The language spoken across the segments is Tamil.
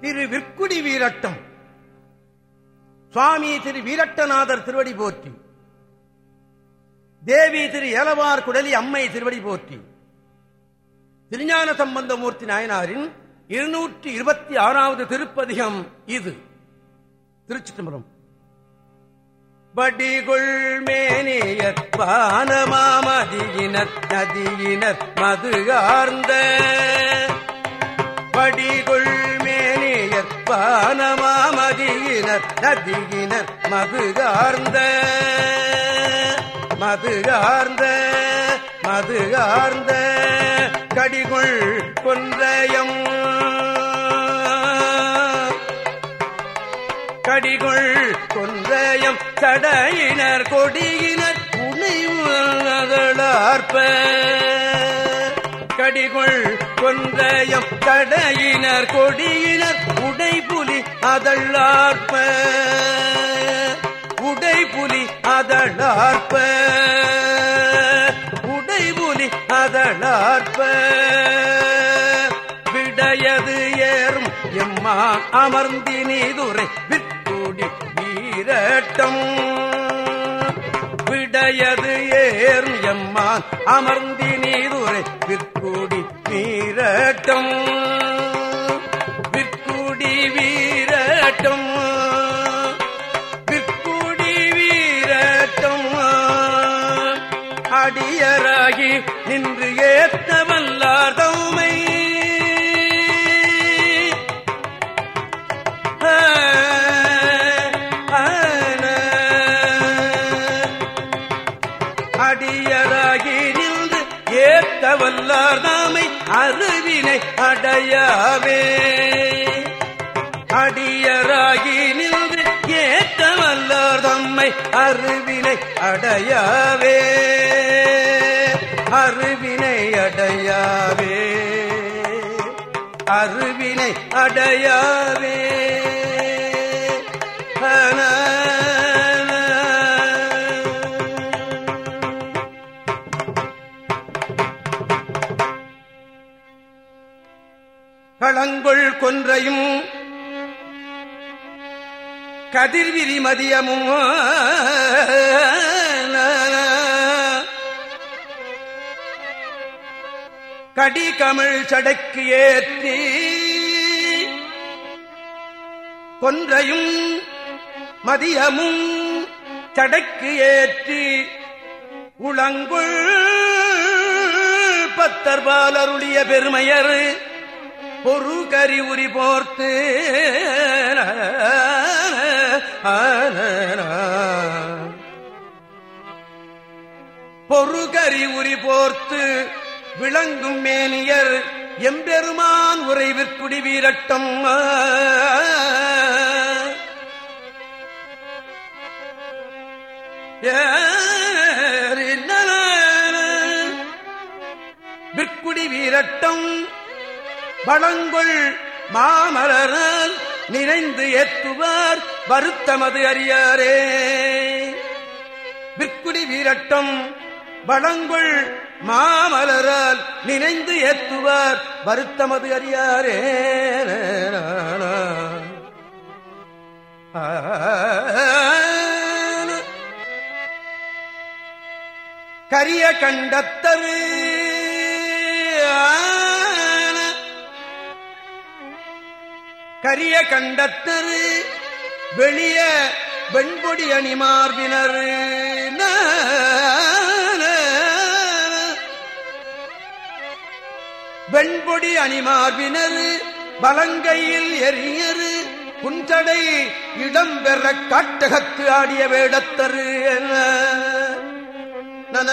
திரு விற்குடி வீரட்டம். சுவாமி திரு வீரட்டநாதர் திருவடி போற்றி. தேவி திரு ஏலவார் குடலி அம்மை திருவடி போற்றி. திருஞான சம்பந்தமூர்த்தி நாயனாரின் இருநூற்றி இருபத்தி ஆறாவது திருப்பதிகம் இது. திருச்சி தம்பரம் படிகுள் மேனியர் வானமாமதியினர் நதியினர் மதுகார்ந்த படிகுள் நதியினர் பானமாமதியினர் நதியினர் மதுகார்ந்த மதுகார்ந்த மதுகார்ந்த கடிகொள் கொன்றயம் கடிகொள் கொன்றயம் தடையினர் கொடியினர் புனைவதளார்ப்ப கடிகொள் கொன்றையம் கடையினர் கொடியினர் உடைபுலி அதள்ளார்ப்ப உடைபுலி அதளார்ப்ப உடைபுலி அதளார்ப்ப விடையது ஏறும் எம்மா அமர்ந்தி நீதுரை விற்கூடி வீரட்டம் விடையது ஏறும் எம்மான் அமர்ந்தி நீதுரை விற்குடி வீரட்டம் விற்குடி வீரட்டம். விற்குடி வீரட்டம். அடியராகி நின்று ஏத்தவன் அடையாவே அருவினை அடையாவே. அருவினை அடையாவே. களங்கொள் கொன்றையும் கதிர்விரி மதியமும் கடி கமிழ் சடைக்கு ஏற்றி கொன்றையும் மதியமும் சடைக்கு ஏற்றி உளங்குள் பத்தர்பாலருடைய பெருமையர் பொறு கறி உரி போர்த்து. பொறுகரி உரி போர்த்து. விளங்கும் மேனியர் எம்பெருமான் உறைவிற்குடி வீரட்டம். விற்குடி வீரட்டம் வளங்கொள் மாமலரால் நிறைந்து ஏத்துவார் வருத்தமது அறியாரே விற்குடி வீரட்டம் வளங்கொள் மாமலரால் நினைந்து ஏத்துவார். வருத்தமது அறியாரே கரிய கண்டத்தரு. கரிய கண்டத்தரு. வெளிய வெண்பொடி அணிமார்பினர். வெண்பொடி அணிமார்பினர் பலங்கையில் எரியரு குஞ்சடை இடம்பெற காட்டகத்து ஆடிய வேடத்தரு நன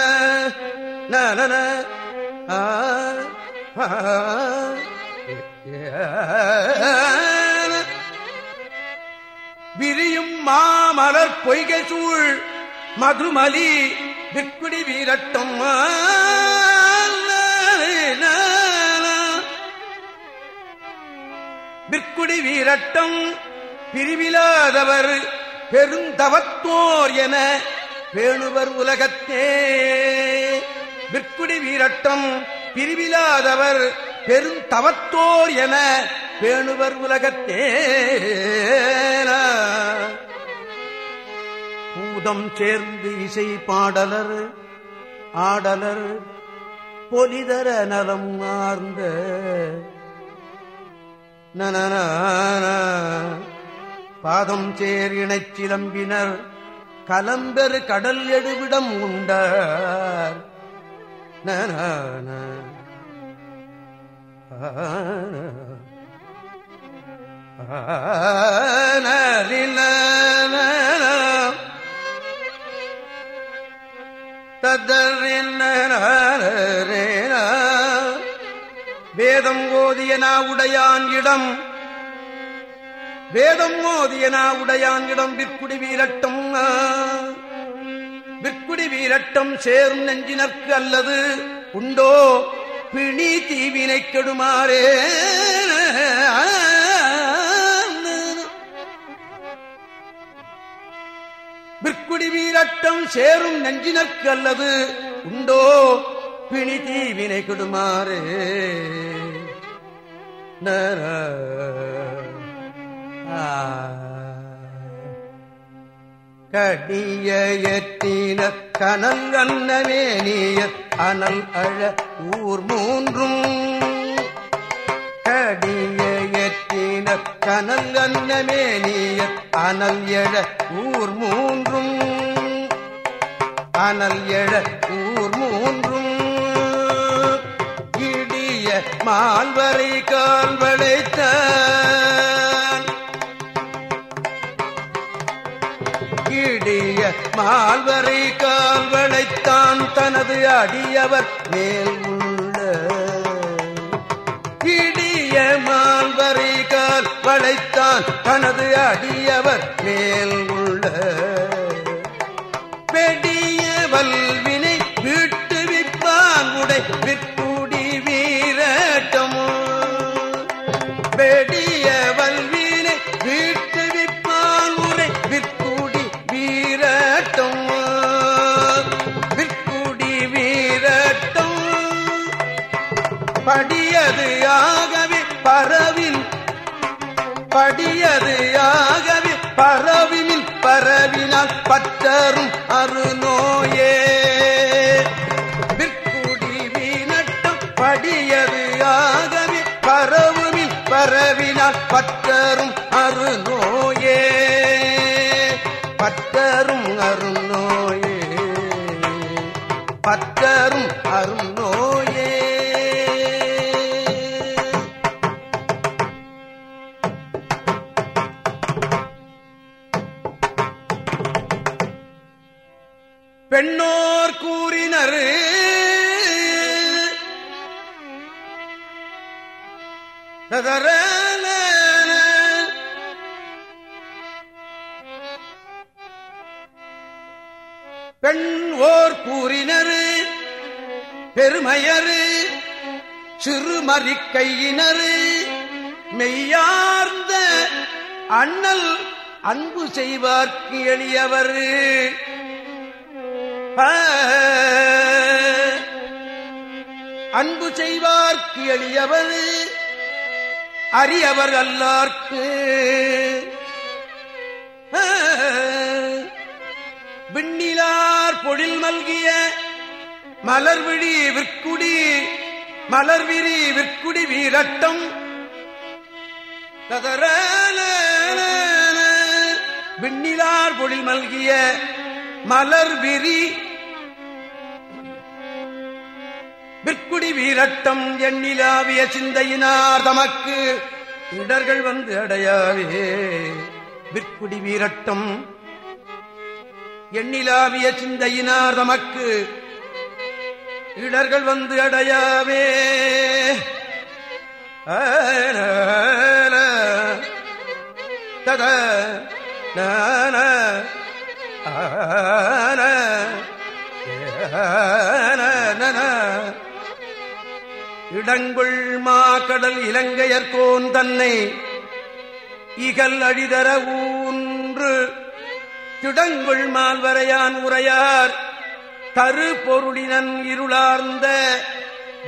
நன விரியும் மாமலர் பொய்கை சூழ் மதுமலி விற்குடி வீரட்டம் விற்குடி வீரட்டம் பிரிவிலாதவர் பெருந்தவத்தோர் என பேணுவர் உலகத்தே. விற்குடி வீரட்டம் பிரிவிலாதவர் பெருந்தவத்தோர் என பேணுவர் உலகத்தே. பூதம் சேர்ந்து இசை பாடலர் ஆடலர் பொலிதர நலம் ஆர்ந்த நன பாதம் சேர் இணைச் சிலம்பினர். கலம்பெரு கடல் எடுவிடம் உண்டார். நன வேதம் ஓதியனா உடையான் இடம். வேதம் ஓதியனா உடையான் இடம் விற்குடி வீரட்டம். விற்குடி வீரட்டம் சேரும் நெஞ்சினர்க்கு அல்லது உண்டோ? பிணி தீவினை கெடுமாறே. விற்குடி வீரட்டம் சேரும் நெஞ்சினர்க்கு அல்லது உண்டோ? பிணி தீவினை கெடுமாறே. நர. கடிய எத்தின கனல் அன்னவேனிய அனல் அழ ஊர் மூன்றும். கடிய எத்தின கனல் அன்னமேனிய அனல் எழ ஊர் மூன்றும். அனல் எழ மால்வரை கால் வளைத்த கீடிய மால்வரை கால் வளைத்தான் தனது அடியவர் மேல் உள்ள. கிடிய மால்வரை கால் வளைத்தான் தனது அடியவர் மேல் உள்ள. பெடிய வல்வினை வீட்டு விற்பான் உடை விற்ப படியது ஆகவே பரவில் படியது ஆகவே பரவினில் பரவினால் பற்றரும் அருநோயே விற்குடி வீணட்டம் படியது ஆகவே பரவுமில் பரவினால் பற்றரும் பெண் ஓர் கூறினர் பெருமையரு சிறுமறிக்கையினர் மெய்யார்ந்த அண்ணல் அன்பு செய்வார்க்கு எளியவர். அன்பு செய்வார்க்கு எளியவர். அரியவர் அல்லார்க்கு. விண்ணிலார் பொழில் மல்கிய மலர்விழி விற்குடி மலர்விரி விற்குடி வீரட்டம். விண்ணிலார் பொழில் மல்கிய மலர்விரி விற்குடி வீரட்டம் எண்ணிலாவிய சிந்தையினார் தமக்கு. இடர்கள் வந்து அடையாவே. விற்குடி வீரட்டம் எண்ணிலாவிய சிந்தையினார் தமக்கு. இடர்கள் வந்து அடையாவே. தத ஆன இடங்குள் மாக்கடல் இலங்கையர்கோன் தன்னை இகல் அழிதர ஊன்று. திடங்குள் மால்வரையான் உரையார் தரு பொருளினன் இருளார்ந்த.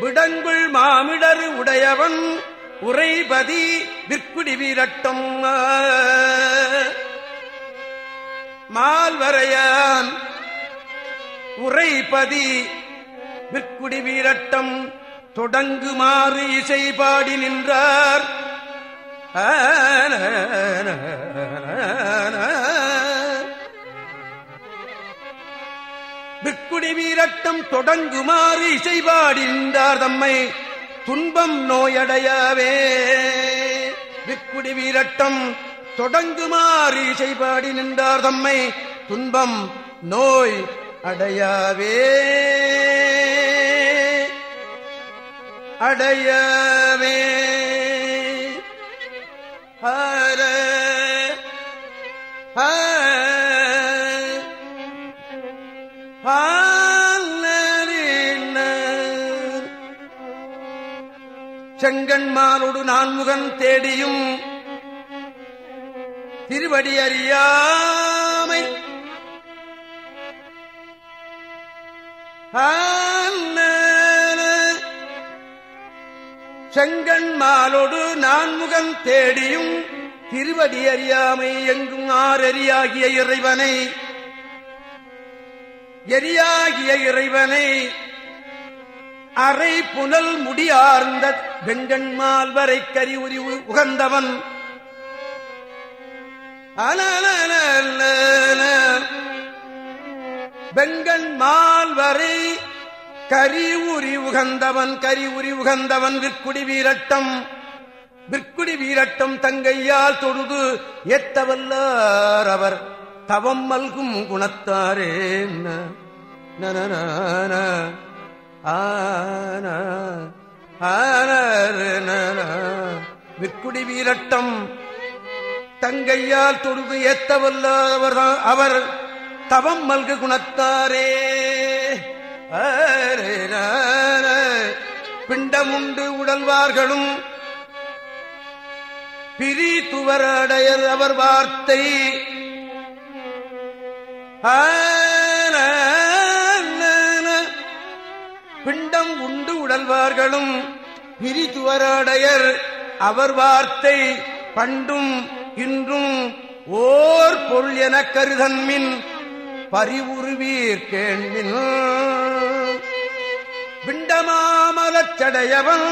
விடங்குள் மாமிடரு உடையவன் உரைபதி விற்குடி வீரட்டம். மால்வரையான் உரைபதி விற்குடி வீரட்டம். தொடங்குமாறு இசை பாடி நின்றார். பிக்குடி வீரட்டம் தொடங்குமாறு இசை பாடிந்தார் நின்றார் தம்மை துன்பம் நோயடையவே. விற்குடி வீரட்டம் தொடங்குமாறு இசை பாடி நின்றார் தம்மை துன்பம் நோய் அடையாவே. அடையவே. ஹர செங்கண்மானோடு நான்முகன் தேடியும் திருவடி அறியாமை. ஆ செங்கண் மாலோடு நான்முகன் தேடியும் திருவடி அறியாமை எங்கும் ஆறறியாகிய இறைவனை. எரியாகிய இறைவனை. அரை புனல் முடியார்ந்த வெங்கண்மால் வரை கரி உரி உகந்தவன் வெங்கண் மால் வரை கரி உரி உகந்தவன் கரி உரி உகந்தவன் விற்குடி வீரட்டம். விற்குடி வீரட்டம் தங்கையால் தொழுது எத்தவல்லார் அவர்? தவம் மல்கும் குணத்தாரே. நன விற்குடி வீரட்டம் தங்கையால் தொழுது ஏத்தவல்லாதவர் அவர் தவம் மல்கு குணத்தாரே. பிண்டமுண்டு உடல்வார்களும் பிரி துவரடையர் அவர் வார்த்தை பிண்டம் உண்டு உடல்வார்களும் பிரிதுவரடையர் அவர் வார்த்தை பண்டும் இன்றும் ஓர் பொருள் என கருதன்மின் பரிவுருவீர் கேள்வின். விண்டமாமலச்சடையவன்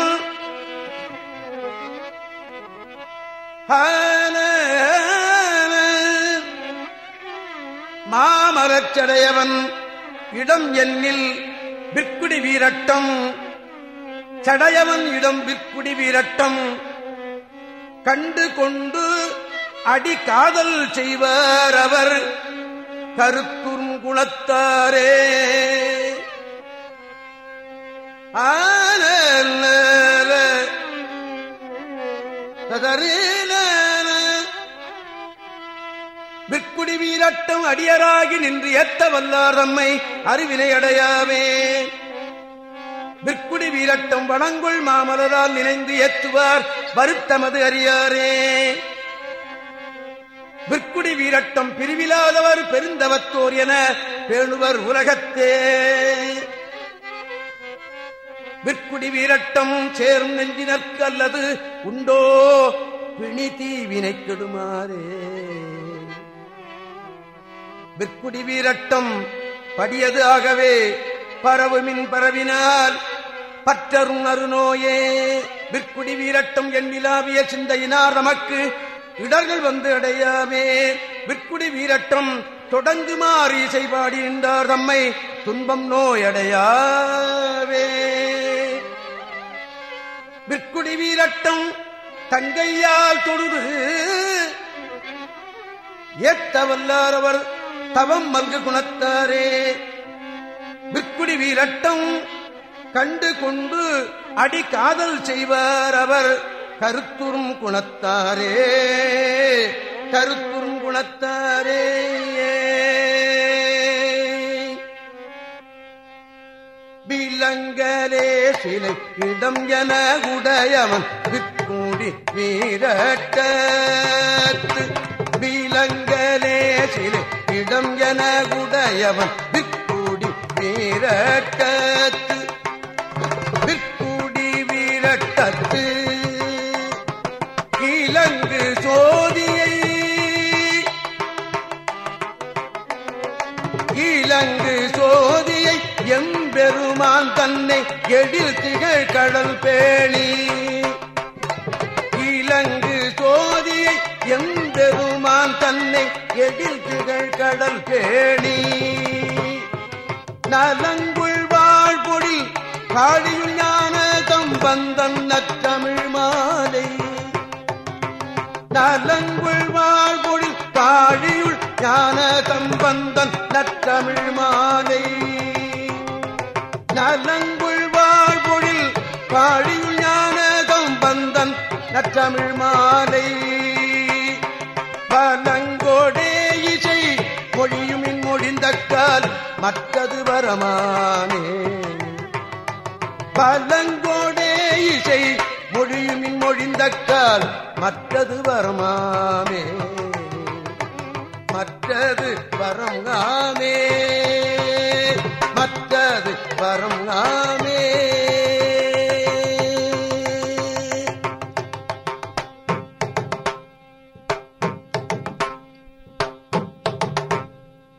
மாமலச்சடையவன் இடம் எண்ணில் விற்குடி வீரட்டம். சடையவன் இடம் விற்குடி வீரட்டம். கண்டு கொண்டு அடி காதல் செய்வர் அவர். கருத்துங்குளத்தாரே ஆன விற்குடி வீரட்டம் அடியராகி நின்று ஏத்த வல்லார் தம்மை அறிவினை அடையாமே. விற்குடி வீரட்டம் வணங்குள் மாமலரால் நினைந்து ஏத்துவார் வருத்தமது அறியாரே விற்குடி வீரட்டம் பிரிவிலாதவர் பெருந்தவத்தோர் என பேணுவர் உலகத்தே. விற்குடி வீரட்டம் சேரும் நெஞ்சினற்கு அல்லது உண்டோ? பிணி தீவினை கெடுமாறே. விற்குடி வீரட்டம் படியது ஆகவே பரவுமின் பரவினால் பற்றரும் அருநோயே விற்குடி வீரட்டம் எண்ணிலாவிய சிந்தையினார் நமக்கு இடர்கள் வந்து அடையாமே. விற்குடி வீரட்டம் தொடங்குமாறு இசைபாடி என்றார் தம்மை. துன்பம் நோயடையாவே விற்குடி வீரட்டம் தங்கையால் தொழுது. ஏத்தவல்லாரவர் தவம் மல்கு குணத்தாரே. விற்குடி வீரட்டம் கண்டு கொண்டு அடி காதல் செய்வார் அவர். கருத்துறும் குணத்தாரே கருத்துறும் குணத்தாரே. விலங்கலே சிலை இடம் என உடையவன் விற்கூடி வீரட்ட விலங்கலே சிலை இடம் என உடையவன் விற்கூடி வீரட்டத்து. எம்பெருமான் தன்னை எழில் திகழ் கடல் பேணி. இலங்கு சோதியை எம்பெருமான் தன்னை எழில் திகழ் கடல் பேணி. நலங்குள் வாழ்பொடி காடியுள் ஞான தம்பந்தன் நத்தமிழ் மாலை. நலங்குள் வாழ்பொடி காழியுள் ஞான தம்பந்தன் நத்தமிழ் மாலை. நலங்குள் வாழ்பொழில் காழியுள் ஞான தம்பந்தன் நற்றமிழ் மாலை. பலங்கோடே இசை மொழியுமின் மொழிந்தக்கால் மற்றது வரமானே. பலங்கோடே இசை மொழியுமின் மொழிந்தக்கால் மற்றது வரமாமே மற்றது வரங்காமே